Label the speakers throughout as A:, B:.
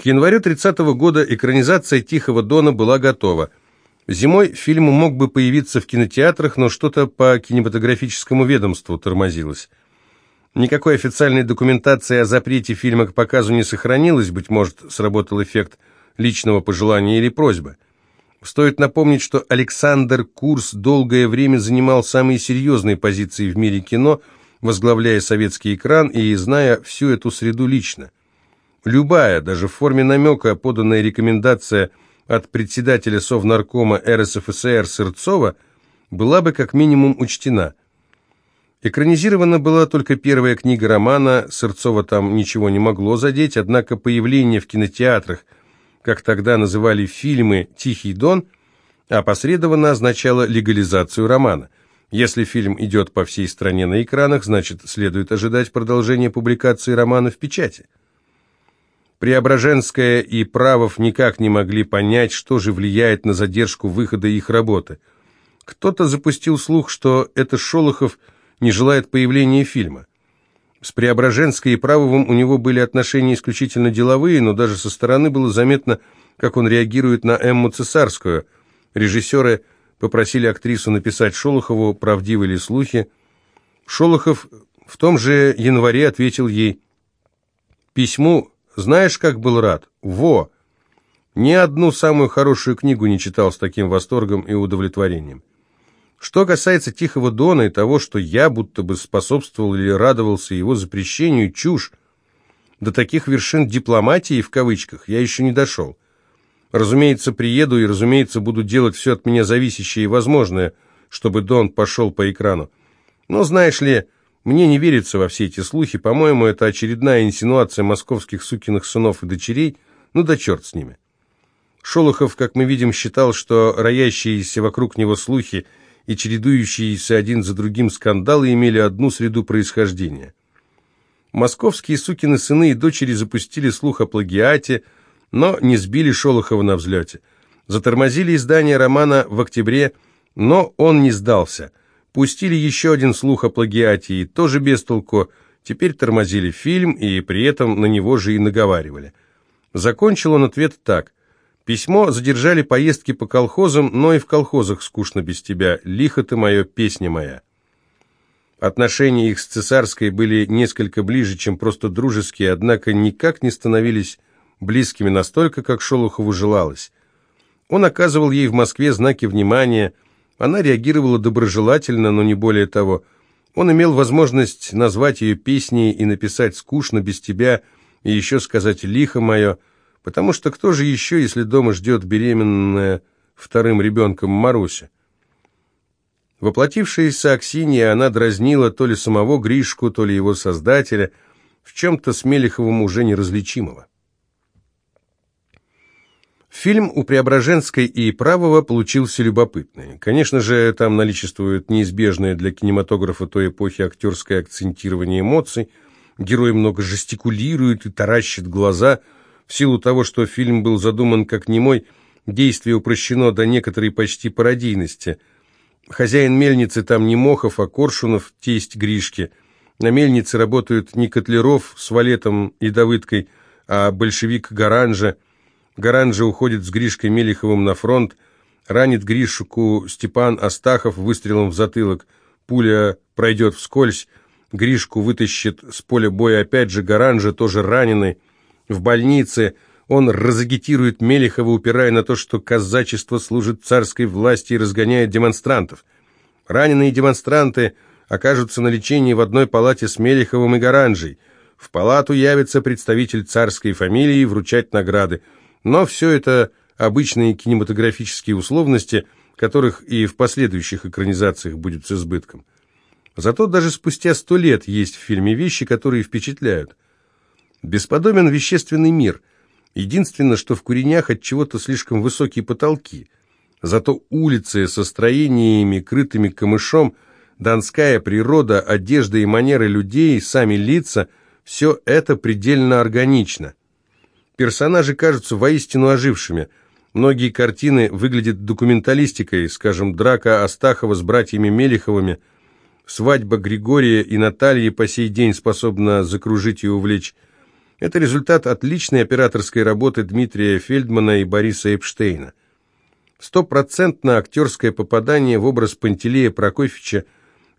A: К январю 30 -го года экранизация «Тихого дона» была готова. Зимой фильм мог бы появиться в кинотеатрах, но что-то по кинематографическому ведомству тормозилось. Никакой официальной документации о запрете фильма к показу не сохранилось, быть может, сработал эффект личного пожелания или просьбы. Стоит напомнить, что Александр Курс долгое время занимал самые серьезные позиции в мире кино, возглавляя советский экран и зная всю эту среду лично. Любая, даже в форме намека, поданная рекомендация от председателя Совнаркома РСФСР Сырцова была бы как минимум учтена. Экранизирована была только первая книга романа, Сырцова там ничего не могло задеть, однако появление в кинотеатрах – как тогда называли фильмы «Тихий дон», опосредованно означало легализацию романа. Если фильм идет по всей стране на экранах, значит, следует ожидать продолжения публикации романа в печати. Преображенская и Правов никак не могли понять, что же влияет на задержку выхода их работы. Кто-то запустил слух, что это Шолохов не желает появления фильма. С Преображенской и Правовым у него были отношения исключительно деловые, но даже со стороны было заметно, как он реагирует на Эмму Цесарскую. Режиссеры попросили актрису написать Шолохову, правдивы ли слухи. Шолохов в том же январе ответил ей, «Письму, знаешь, как был рад? Во!» Ни одну самую хорошую книгу не читал с таким восторгом и удовлетворением. Что касается Тихого Дона и того, что я будто бы способствовал или радовался его запрещению, чушь. До таких вершин дипломатии, в кавычках, я еще не дошел. Разумеется, приеду и, разумеется, буду делать все от меня зависящее и возможное, чтобы Дон пошел по экрану. Но, знаешь ли, мне не верится во все эти слухи, по-моему, это очередная инсинуация московских сукиных сынов и дочерей, ну да черт с ними. Шолохов, как мы видим, считал, что роящиеся вокруг него слухи – и чередующиеся один за другим скандалы имели одну среду происхождения. Московские сукины сыны и дочери запустили слух о плагиате, но не сбили Шолохова на взлете. Затормозили издание романа в октябре, но он не сдался. Пустили еще один слух о плагиате, и тоже без толку. Теперь тормозили фильм, и при этом на него же и наговаривали. Закончил он ответ так. Письмо задержали поездки по колхозам, но и в колхозах скучно без тебя. Лихо ты мое, песня моя. Отношения их с цесарской были несколько ближе, чем просто дружеские, однако никак не становились близкими настолько, как Шолохову желалось. Он оказывал ей в Москве знаки внимания, она реагировала доброжелательно, но не более того. Он имел возможность назвать ее песней и написать «Скучно без тебя» и еще сказать «Лихо мое», Потому что кто же еще, если дома ждет беременная вторым ребенком Маруся? Воплотившаяся Аксинья, она дразнила то ли самого Гришку, то ли его создателя, в чем-то с Мелеховым уже неразличимого. Фильм у Преображенской и Правого получился любопытный. Конечно же, там наличествует неизбежное для кинематографа той эпохи актерское акцентирование эмоций, герой много жестикулирует и таращит глаза – в силу того, что фильм был задуман как немой, действие упрощено до некоторой почти пародийности. Хозяин мельницы там не Мохов, а Коршунов, тесть Гришки. На мельнице работают не Котлеров с Валетом и Давыдкой, а большевик Гаранжа. Гаранжа уходит с Гришкой Мелиховым на фронт, ранит Гришку Степан Астахов выстрелом в затылок. Пуля пройдет вскользь, Гришку вытащит с поля боя опять же Гаранжа, тоже раненый. В больнице он разагитирует Мелехова, упирая на то, что казачество служит царской власти и разгоняет демонстрантов. Раненые демонстранты окажутся на лечении в одной палате с Мелеховым и Гаранжей. В палату явится представитель царской фамилии вручать награды. Но все это обычные кинематографические условности, которых и в последующих экранизациях будет с избытком. Зато даже спустя сто лет есть в фильме вещи, которые впечатляют. Бесподобен вещественный мир. Единственное, что в куренях от чего-то слишком высокие потолки. Зато улицы со строениями, крытыми камышом, донская природа, одежда и манеры людей, сами лица – все это предельно органично. Персонажи кажутся воистину ожившими. Многие картины выглядят документалистикой, скажем, драка Астахова с братьями Мелиховыми, свадьба Григория и Натальи по сей день способна закружить и увлечь Это результат отличной операторской работы Дмитрия Фельдмана и Бориса Эпштейна. Стопроцентно актерское попадание в образ Пантелея Прокофьевича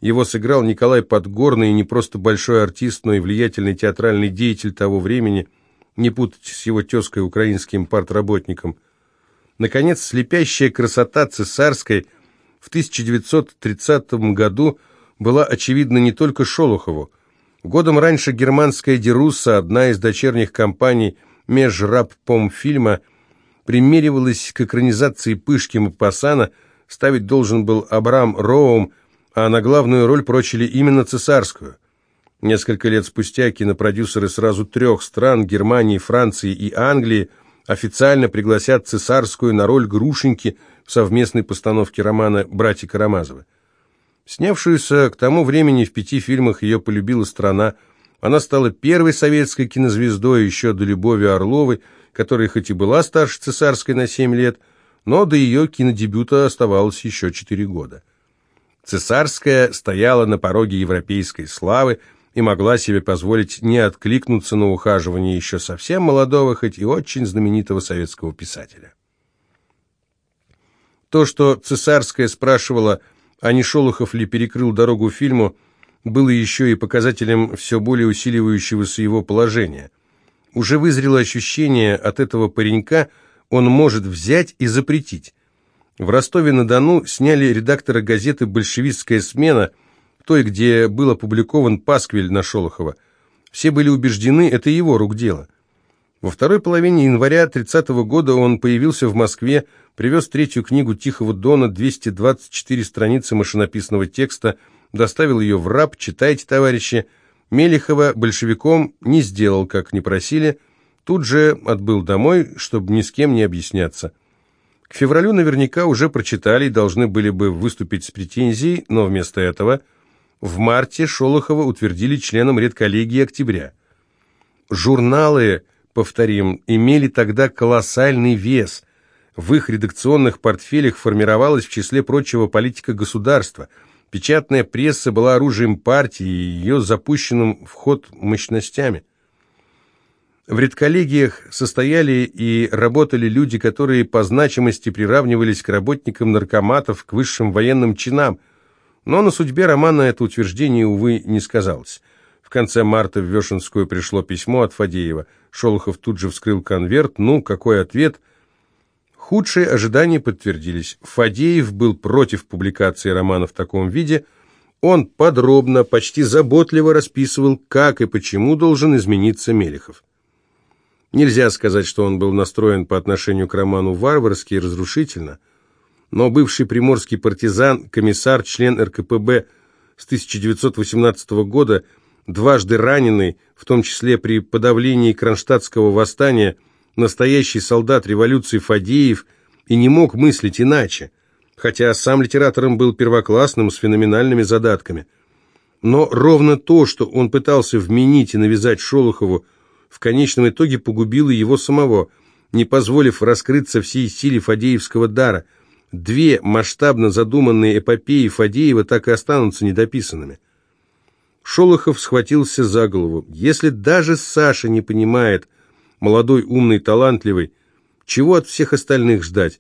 A: его сыграл Николай Подгорный, не просто большой артист, но и влиятельный театральный деятель того времени, не путать с его тезкой украинским партработником. Наконец, слепящая красота цесарской в 1930 году была очевидна не только Шолохову. Годом раньше германская «Дерусса», одна из дочерних компаний «Межрабпомфильма», примеривалась к экранизации Пышки Мапасана, ставить должен был Абрам Роум, а на главную роль прочили именно цесарскую. Несколько лет спустя кинопродюсеры сразу трех стран, Германии, Франции и Англии, официально пригласят цесарскую на роль Грушеньки в совместной постановке романа «Братья Карамазовы». Снявшуюся к тому времени в пяти фильмах ее полюбила страна, она стала первой советской кинозвездой еще до Любови Орловой, которая хоть и была старше цесарской на семь лет, но до ее кинодебюта оставалось еще четыре года. Цесарская стояла на пороге европейской славы и могла себе позволить не откликнуться на ухаживание еще совсем молодого, хоть и очень знаменитого советского писателя. То, что Цесарская спрашивала, а не Шолохов ли перекрыл дорогу фильму, было еще и показателем все более усиливающегося его положения. Уже вызрело ощущение от этого паренька, он может взять и запретить. В Ростове-на-Дону сняли редактора газеты «Большевистская смена», той, где был опубликован пасквиль на Шолохова. Все были убеждены, это его рук дело. Во второй половине января 30 -го года он появился в Москве, привез третью книгу Тихого Дона, 224 страницы машинописного текста, доставил ее в РАП, читайте, товарищи. Мелехова большевиком не сделал, как не просили, тут же отбыл домой, чтобы ни с кем не объясняться. К февралю наверняка уже прочитали и должны были бы выступить с претензией, но вместо этого в марте Шолохова утвердили членом редколлегии октября. Журналы, повторим, имели тогда колоссальный вес. В их редакционных портфелях формировалась, в числе прочего, политика государства. Печатная пресса была оружием партии и ее запущенным в ход мощностями. В редколлегиях состояли и работали люди, которые по значимости приравнивались к работникам наркоматов, к высшим военным чинам. Но на судьбе романа это утверждение, увы, не сказалось. В конце марта в Вешенскую пришло письмо от Фадеева. Шолохов тут же вскрыл конверт. Ну, какой ответ? Худшие ожидания подтвердились. Фадеев был против публикации романа в таком виде. Он подробно, почти заботливо расписывал, как и почему должен измениться Мелехов. Нельзя сказать, что он был настроен по отношению к роману варварски и разрушительно, но бывший приморский партизан, комиссар, член РКПБ с 1918 года, дважды раненый, в том числе при подавлении кронштадтского восстания, настоящий солдат революции Фадеев и не мог мыслить иначе, хотя сам литератором был первоклассным с феноменальными задатками. Но ровно то, что он пытался вменить и навязать Шолохову, в конечном итоге погубила его самого, не позволив раскрыться всей силе Фадеевского дара. Две масштабно задуманные эпопеи Фадеева так и останутся недописанными. Шолохов схватился за голову. Если даже Саша не понимает, молодой, умный, талантливый, чего от всех остальных ждать?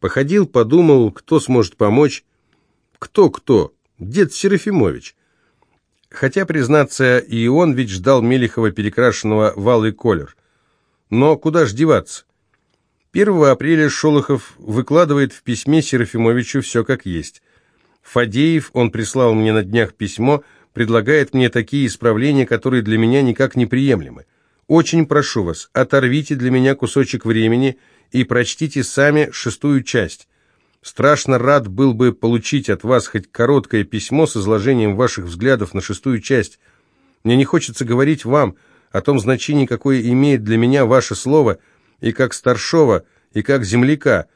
A: Походил, подумал, кто сможет помочь. Кто-кто? Дед Серафимович. Хотя, признаться, и он ведь ждал Мелехова, перекрашенного в алый колер. Но куда ж деваться? 1 апреля Шолохов выкладывает в письме Серафимовичу все как есть. Фадеев, он прислал мне на днях письмо, предлагает мне такие исправления, которые для меня никак не приемлемы. Очень прошу вас, оторвите для меня кусочек времени и прочтите сами шестую часть. Страшно рад был бы получить от вас хоть короткое письмо с изложением ваших взглядов на шестую часть. Мне не хочется говорить вам о том значении, какое имеет для меня ваше слово, и как старшова, и как земляка.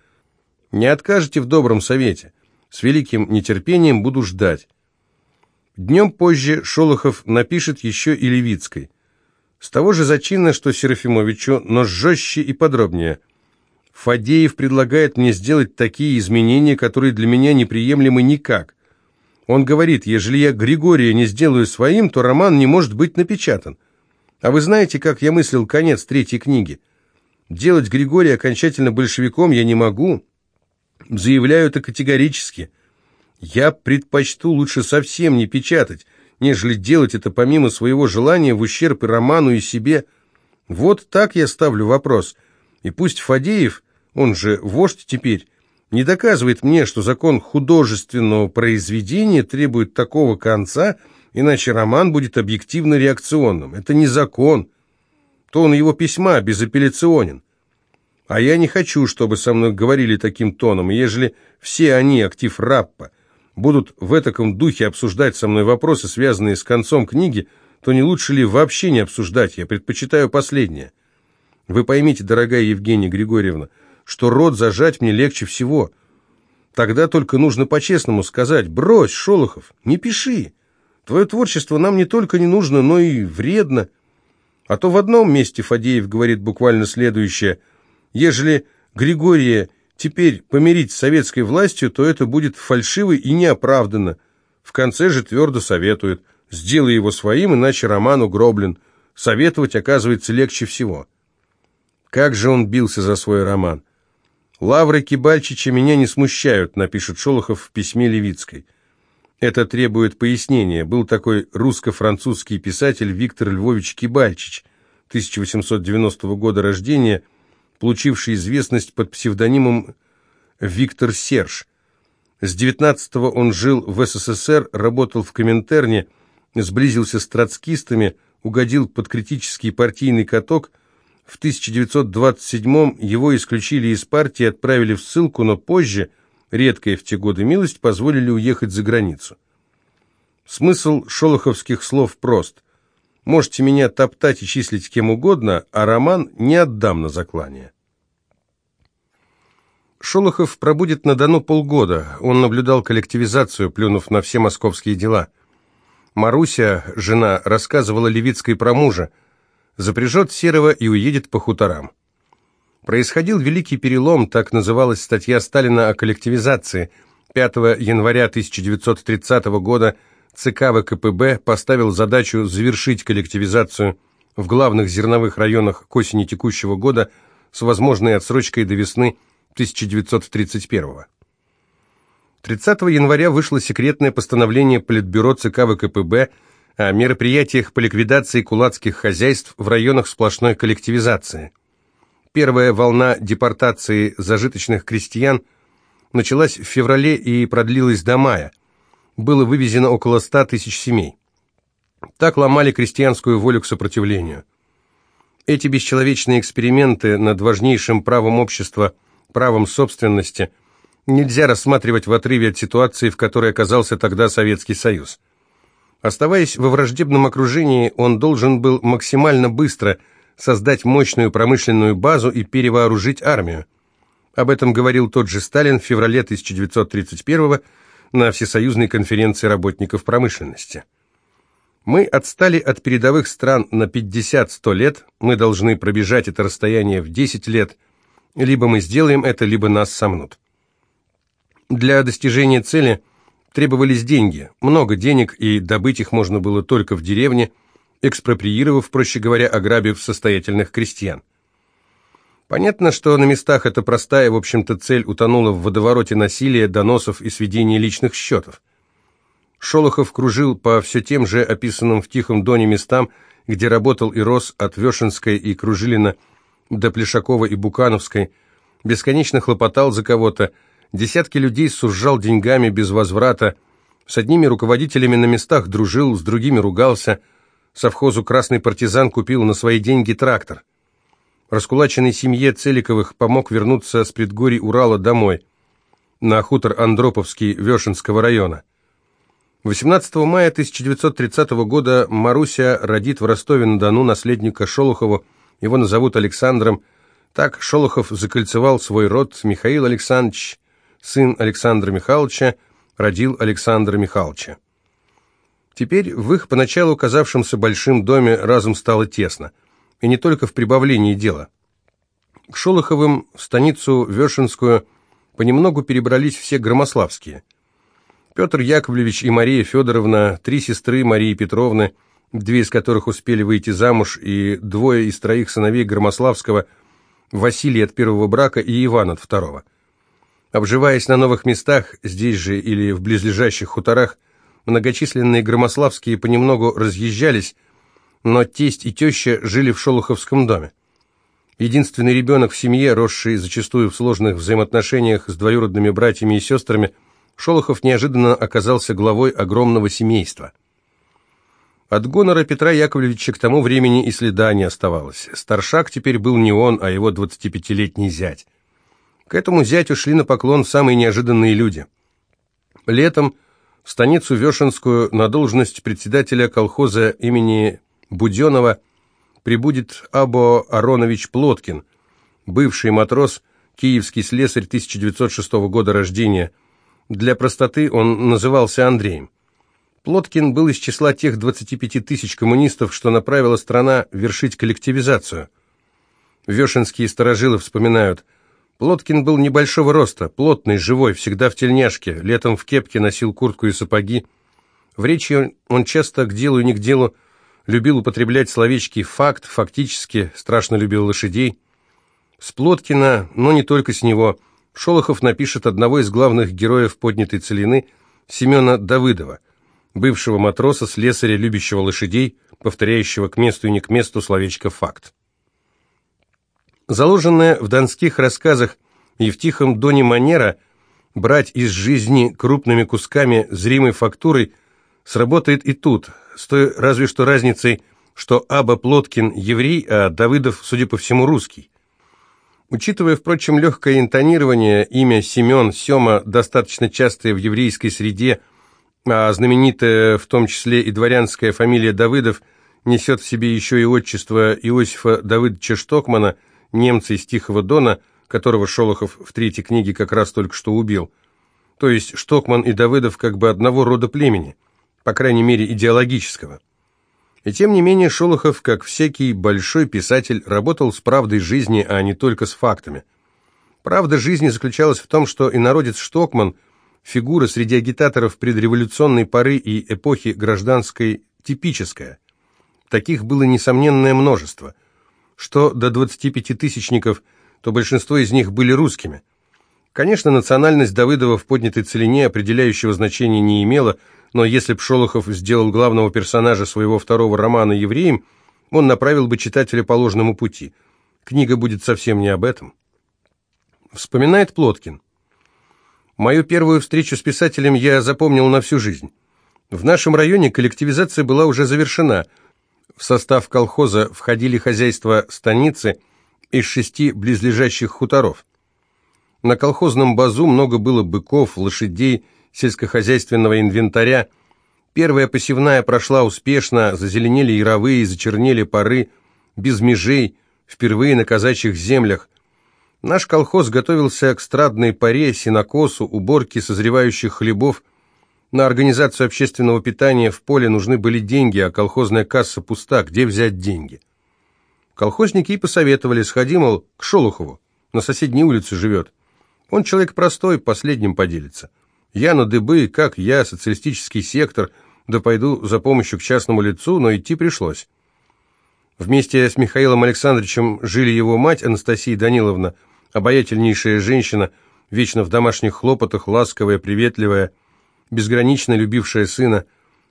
A: Не откажете в добром совете. С великим нетерпением буду ждать. Днем позже Шолохов напишет еще и Левицкой. С того же зачина, что Серафимовичу, но жестче и подробнее – Фадеев предлагает мне сделать такие изменения, которые для меня неприемлемы никак. Он говорит, ежели я Григория не сделаю своим, то роман не может быть напечатан. А вы знаете, как я мыслил конец третьей книги? Делать Григория окончательно большевиком я не могу. Заявляю это категорически. Я предпочту лучше совсем не печатать, нежели делать это помимо своего желания в ущерб и роману, и себе. Вот так я ставлю вопрос. И пусть Фадеев, он же вождь теперь, не доказывает мне, что закон художественного произведения требует такого конца, иначе роман будет объективно реакционным. Это не закон. То он его письма безапелляционен. А я не хочу, чтобы со мной говорили таким тоном, ежели все они, актив Раппа, будут в этаком духе обсуждать со мной вопросы, связанные с концом книги, то не лучше ли вообще не обсуждать? Я предпочитаю последнее. Вы поймите, дорогая Евгения Григорьевна, что рот зажать мне легче всего. Тогда только нужно по-честному сказать, брось, Шолохов, не пиши. Твое творчество нам не только не нужно, но и вредно. А то в одном месте Фадеев говорит буквально следующее. Ежели Григория теперь помирить с советской властью, то это будет фальшиво и неоправданно. В конце же твердо советует. Сделай его своим, иначе роман угроблен. Советовать, оказывается, легче всего. Как же он бился за свой роман. «Лавры Кибальчича меня не смущают», напишет Шолохов в письме Левицкой. Это требует пояснения. Был такой русско-французский писатель Виктор Львович Кибальчич, 1890 года рождения, получивший известность под псевдонимом Виктор Серж. С 19-го он жил в СССР, работал в Коминтерне, сблизился с троцкистами, угодил под критический партийный каток. В 1927-м его исключили из партии, отправили в ссылку, но позже – редкая в те годы милость, позволили уехать за границу. Смысл шолоховских слов прост. Можете меня топтать и числить кем угодно, а роман не отдам на заклание. Шолохов пробудет на Дону полгода. Он наблюдал коллективизацию, плюнув на все московские дела. Маруся, жена, рассказывала Левицкой про мужа. Запряжет серого и уедет по хуторам. Происходил великий перелом, так называлась статья Сталина о коллективизации. 5 января 1930 года ЦК ВКПБ поставил задачу завершить коллективизацию в главных зерновых районах к осени текущего года с возможной отсрочкой до весны 1931 30 января вышло секретное постановление Политбюро ЦК ВКПБ о мероприятиях по ликвидации кулацких хозяйств в районах сплошной коллективизации. Первая волна депортации зажиточных крестьян началась в феврале и продлилась до мая. Было вывезено около ста тысяч семей. Так ломали крестьянскую волю к сопротивлению. Эти бесчеловечные эксперименты над важнейшим правом общества, правом собственности, нельзя рассматривать в отрыве от ситуации, в которой оказался тогда Советский Союз. Оставаясь во враждебном окружении, он должен был максимально быстро – создать мощную промышленную базу и перевооружить армию. Об этом говорил тот же Сталин в феврале 1931 на Всесоюзной конференции работников промышленности. Мы отстали от передовых стран на 50-100 лет, мы должны пробежать это расстояние в 10 лет, либо мы сделаем это, либо нас сомнут. Для достижения цели требовались деньги, много денег, и добыть их можно было только в деревне – экспроприировав, проще говоря, ограбив состоятельных крестьян. Понятно, что на местах эта простая, в общем-то, цель утонула в водовороте насилия, доносов и сведения личных счетов. Шолохов кружил по все тем же описанным в Тихом Доне местам, где работал и рос от Вешенской и Кружилина до Плешакова и Букановской, бесконечно хлопотал за кого-то, десятки людей сужал деньгами без возврата, с одними руководителями на местах дружил, с другими ругался – совхозу «Красный партизан» купил на свои деньги трактор. Раскулаченной семье Целиковых помог вернуться с предгорий Урала домой, на хутор Андроповский Вешенского района. 18 мая 1930 года Маруся родит в Ростове-на-Дону наследника Шолохова, его назовут Александром. Так Шолохов закольцевал свой род. Михаил Александрович, сын Александра Михайловича, родил Александра Михайловича. Теперь в их поначалу казавшемся большим доме разум стало тесно. И не только в прибавлении дела. К Шолоховым в станицу Вешенскую понемногу перебрались все громославские. Петр Яковлевич и Мария Федоровна, три сестры Марии Петровны, две из которых успели выйти замуж, и двое из троих сыновей Громославского, Василий от первого брака и Иван от второго. Обживаясь на новых местах, здесь же или в близлежащих хуторах, многочисленные Громославские понемногу разъезжались, но тесть и теща жили в Шолоховском доме. Единственный ребенок в семье, росший зачастую в сложных взаимоотношениях с двоюродными братьями и сестрами, Шолохов неожиданно оказался главой огромного семейства. От гонора Петра Яковлевича к тому времени и следа не оставалось. Старшак теперь был не он, а его 25-летний зять. К этому зятю шли на поклон самые неожиданные люди. Летом в станицу Вешенскую на должность председателя колхоза имени Буденова прибудет Або Аронович Плоткин, бывший матрос, киевский слесарь 1906 года рождения. Для простоты он назывался Андреем. Плоткин был из числа тех 25 тысяч коммунистов, что направила страна вершить коллективизацию. Вешенские сторожилы вспоминают, Плоткин был небольшого роста, плотный, живой, всегда в тельняшке, летом в кепке носил куртку и сапоги. В речи он часто к делу и не к делу любил употреблять словечки «факт», «фактически», страшно любил лошадей. С Плоткина, но не только с него, Шолохов напишет одного из главных героев поднятой целины, Семена Давыдова – бывшего матроса, слесаря, любящего лошадей, повторяющего к месту и не к месту словечко «факт». Заложенная в донских рассказах и в «Тихом доне» манера брать из жизни крупными кусками зримой фактурой сработает и тут, с той разве что разницей, что Аба Плоткин еврей, а Давыдов, судя по всему, русский. Учитывая, впрочем, легкое интонирование, имя Семен, Сема, достаточно частое в еврейской среде – а знаменитая, в том числе и дворянская фамилия Давыдов, несет в себе еще и отчество Иосифа Давыдовича Штокмана, немца из Тихого Дона, которого Шолохов в третьей книге как раз только что убил. То есть Штокман и Давыдов как бы одного рода племени, по крайней мере идеологического. И тем не менее Шолохов, как всякий большой писатель, работал с правдой жизни, а не только с фактами. Правда жизни заключалась в том, что инородец Штокман – фигура среди агитаторов предреволюционной поры и эпохи гражданской типическая. Таких было несомненное множество. Что до 25-тысячников, то большинство из них были русскими. Конечно, национальность Давыдова в поднятой целине определяющего значения не имела, но если б сделал главного персонажа своего второго романа евреем, он направил бы читателя по ложному пути. Книга будет совсем не об этом. Вспоминает Плоткин. Мою первую встречу с писателем я запомнил на всю жизнь. В нашем районе коллективизация была уже завершена. В состав колхоза входили хозяйства станицы из шести близлежащих хуторов. На колхозном базу много было быков, лошадей, сельскохозяйственного инвентаря. Первая посевная прошла успешно, зазеленели яровые, зачернели поры, без межей, впервые на казачьих землях. Наш колхоз готовился к страдной паре, сенокосу, уборке созревающих хлебов. На организацию общественного питания в поле нужны были деньги, а колхозная касса пуста. Где взять деньги? Колхозники и посоветовали, сходи, мол, к Шолохову, на соседней улице живет. Он человек простой, последним поделится. Я на дыбы, как я, социалистический сектор, да пойду за помощью к частному лицу, но идти пришлось. Вместе с Михаилом Александровичем жили его мать Анастасия Даниловна, обаятельнейшая женщина, вечно в домашних хлопотах, ласковая, приветливая, безгранично любившая сына,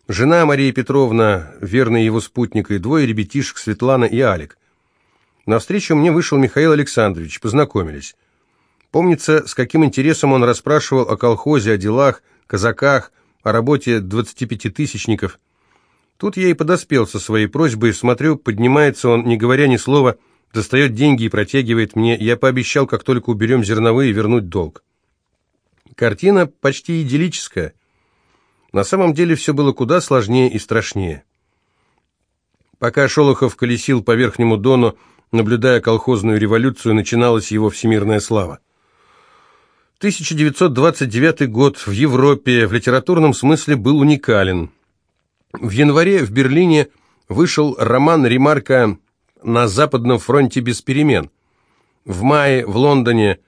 A: жена Мария Петровна, верный его спутник, и двое ребятишек, Светлана и Алик. Навстречу мне вышел Михаил Александрович, познакомились. Помнится, с каким интересом он расспрашивал о колхозе, о делах, казаках, о работе 25-тысячников. Тут я и подоспел со своей просьбой, смотрю, поднимается он, не говоря ни слова, — достает деньги и протягивает мне. Я пообещал, как только уберем зерновые, вернуть долг. Картина почти идиллическая. На самом деле все было куда сложнее и страшнее. Пока Шолохов колесил по Верхнему Дону, наблюдая колхозную революцию, начиналась его всемирная слава. 1929 год в Европе в литературном смысле был уникален. В январе в Берлине вышел роман Ремарка на Западном фронте без перемен. В мае в Лондоне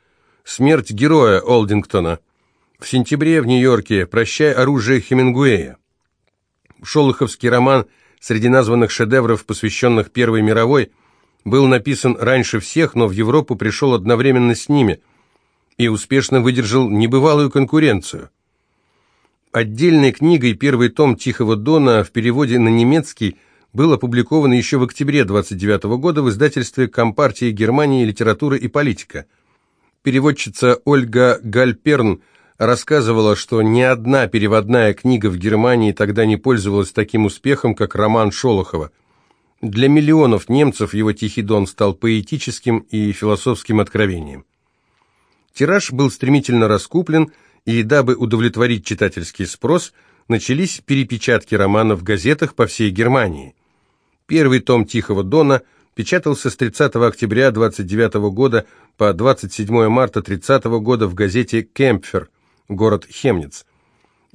A: смерть героя Олдингтона. В сентябре в Нью-Йорке «Прощай оружие Хемингуэя». Шолоховский роман среди названных шедевров, посвященных Первой мировой, был написан раньше всех, но в Европу пришел одновременно с ними и успешно выдержал небывалую конкуренцию. Отдельной книгой первый том «Тихого дона» в переводе на немецкий был опубликован еще в октябре 29 года в издательстве Компартии Германии «Литература и политика». Переводчица Ольга Гальперн рассказывала, что ни одна переводная книга в Германии тогда не пользовалась таким успехом, как роман Шолохова. Для миллионов немцев его «Тихий дон» стал поэтическим и философским откровением. Тираж был стремительно раскуплен, и дабы удовлетворить читательский спрос, начались перепечатки романа в газетах по всей Германии. Первый том «Тихого дона» печатался с 30 октября 29 года по 27 марта 30 года в газете «Кемпфер», город Хемниц.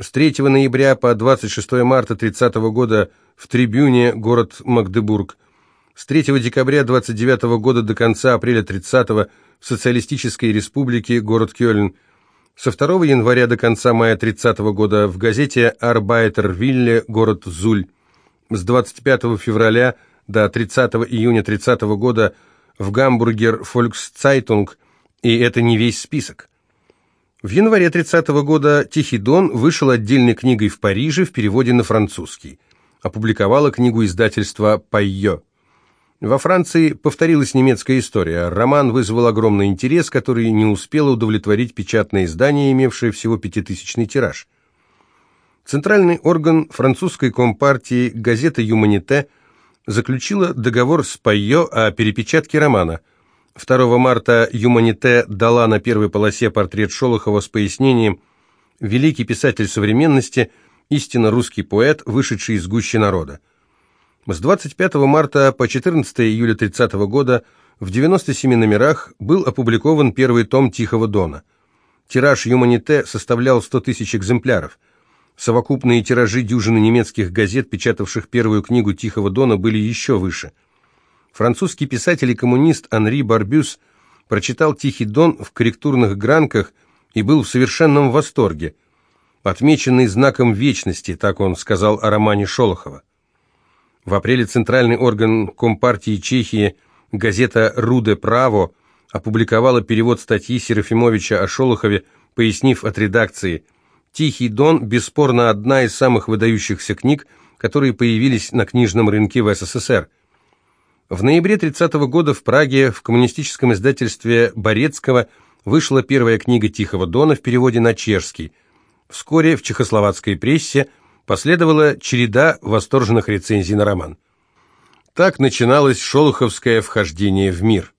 A: С 3 ноября по 26 марта 30 года в «Трибюне», город Магдебург. С 3 декабря 29 года до конца апреля 30 в Социалистической Республике, город Кёльн – со 2 января до конца мая 30 года в газете «Арбайтер Вилле», город Зуль. С 25 февраля до 30 июня 30 года в Гамбургер Volkszeitung, и это не весь список. В январе 30 года «Тихий дон» вышел отдельной книгой в Париже в переводе на французский. Опубликовала книгу издательства «Пайо». Во Франции повторилась немецкая история. Роман вызвал огромный интерес, который не успело удовлетворить печатное издание, имевшее всего пятитысячный тираж. Центральный орган французской компартии газета «Юманите» заключила договор с Пайо о перепечатке романа. 2 марта «Юманите» дала на первой полосе портрет Шолохова с пояснением «Великий писатель современности, истинно русский поэт, вышедший из гущи народа». С 25 марта по 14 июля 30 года в 97 номерах был опубликован первый том «Тихого дона». Тираж «Юманите» составлял 100 тысяч экземпляров. Совокупные тиражи дюжины немецких газет, печатавших первую книгу «Тихого дона», были еще выше. Французский писатель и коммунист Анри Барбюс прочитал «Тихий дон» в корректурных гранках и был в совершенном восторге. «Отмеченный знаком вечности», так он сказал о романе Шолохова. В апреле центральный орган Компартии Чехии, газета «Руде Право», опубликовала перевод статьи Серафимовича о Шолохове, пояснив от редакции «Тихий дон» бесспорно одна из самых выдающихся книг, которые появились на книжном рынке в СССР. В ноябре 30 -го года в Праге в коммунистическом издательстве Борецкого вышла первая книга «Тихого дона» в переводе на чешский. Вскоре в чехословацкой прессе – Последовала череда восторженных рецензий на роман. Так начиналось шолоховское вхождение в мир.